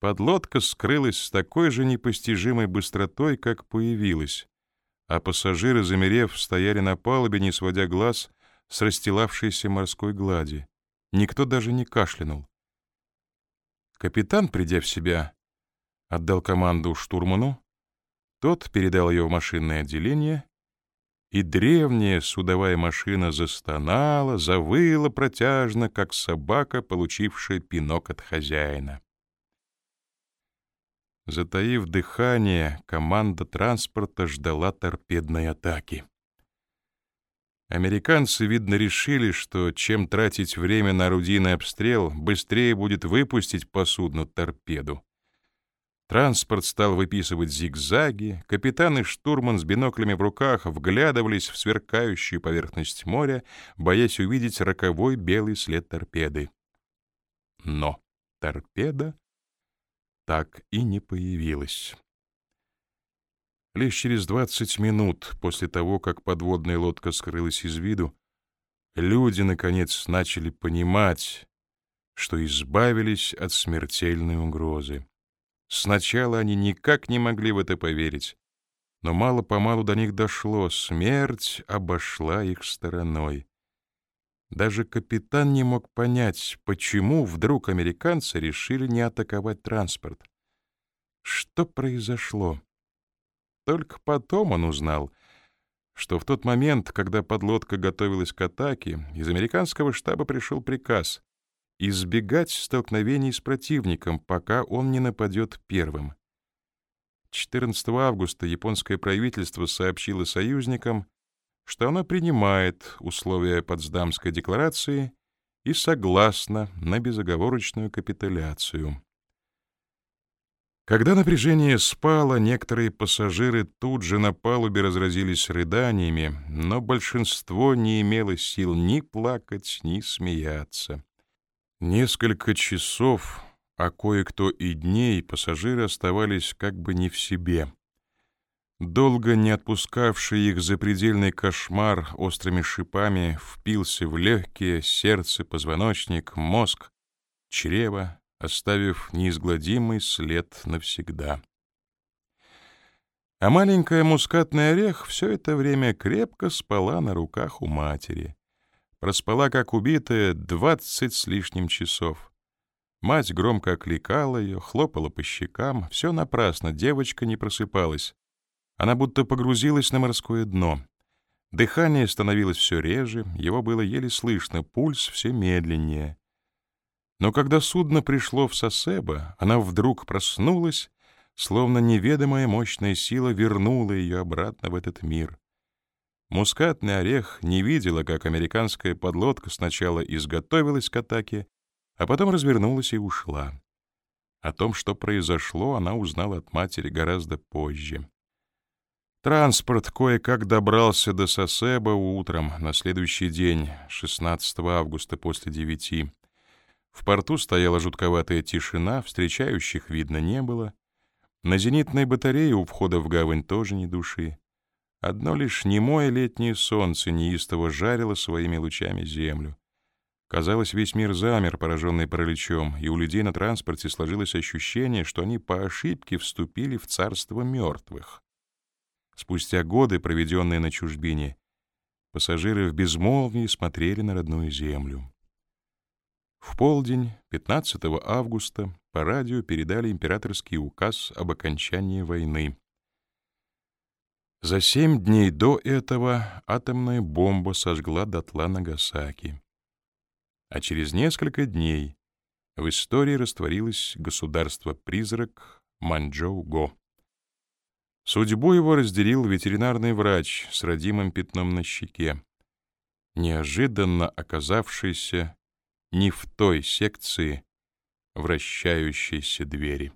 Подлодка скрылась с такой же непостижимой быстротой, как появилась, а пассажиры, замерев, стояли на палубе, не сводя глаз с расстилавшейся морской глади. Никто даже не кашлянул. Капитан, придя в себя, отдал команду штурману, тот передал ее в машинное отделение, и древняя судовая машина застонала, завыла протяжно, как собака, получившая пинок от хозяина. Затаив дыхание, команда транспорта ждала торпедной атаки. Американцы, видно, решили, что чем тратить время на орудийный обстрел, быстрее будет выпустить по судну торпеду. Транспорт стал выписывать зигзаги, капитан и штурман с биноклями в руках вглядывались в сверкающую поверхность моря, боясь увидеть роковой белый след торпеды. Но торпеда так и не появилась. Лишь через 20 минут после того, как подводная лодка скрылась из виду, люди, наконец, начали понимать, что избавились от смертельной угрозы. Сначала они никак не могли в это поверить, но мало-помалу до них дошло, смерть обошла их стороной. Даже капитан не мог понять, почему вдруг американцы решили не атаковать транспорт. Что произошло? Только потом он узнал, что в тот момент, когда подлодка готовилась к атаке, из американского штаба пришел приказ избегать столкновений с противником, пока он не нападет первым. 14 августа японское правительство сообщило союзникам, что оно принимает условия Потсдамской декларации и согласно на безоговорочную капитуляцию. Когда напряжение спало, некоторые пассажиры тут же на палубе разразились рыданиями, но большинство не имело сил ни плакать, ни смеяться. Несколько часов, а кое-кто и дней, пассажиры оставались как бы не в себе. Долго не отпускавший их запредельный кошмар острыми шипами впился в легкие, сердце, позвоночник, мозг, чрево, оставив неизгладимый след навсегда. А маленькая мускатный орех все это время крепко спала на руках у матери проспала, как убитая, двадцать с лишним часов. Мать громко окликала ее, хлопала по щекам. Все напрасно, девочка не просыпалась. Она будто погрузилась на морское дно. Дыхание становилось все реже, его было еле слышно, пульс все медленнее. Но когда судно пришло в Сосебо, она вдруг проснулась, словно неведомая мощная сила вернула ее обратно в этот мир. Мускатный орех не видела, как американская подлодка сначала изготовилась к атаке, а потом развернулась и ушла. О том, что произошло, она узнала от матери гораздо позже. Транспорт кое-как добрался до Сосеба утром, на следующий день, 16 августа после девяти. В порту стояла жутковатая тишина, встречающих видно не было. На зенитной батарее у входа в гавань тоже ни души. Одно лишь немое летнее солнце неистово жарило своими лучами землю. Казалось, весь мир замер, пораженный параличом, и у людей на транспорте сложилось ощущение, что они по ошибке вступили в царство мертвых. Спустя годы, проведенные на чужбине, пассажиры в безмолвии смотрели на родную землю. В полдень 15 августа по радио передали императорский указ об окончании войны. За семь дней до этого атомная бомба сожгла дотла Нагасаки. А через несколько дней в истории растворилось государство-призрак Манчжоу-Го. Судьбу его разделил ветеринарный врач с родимым пятном на щеке, неожиданно оказавшийся не в той секции вращающейся двери.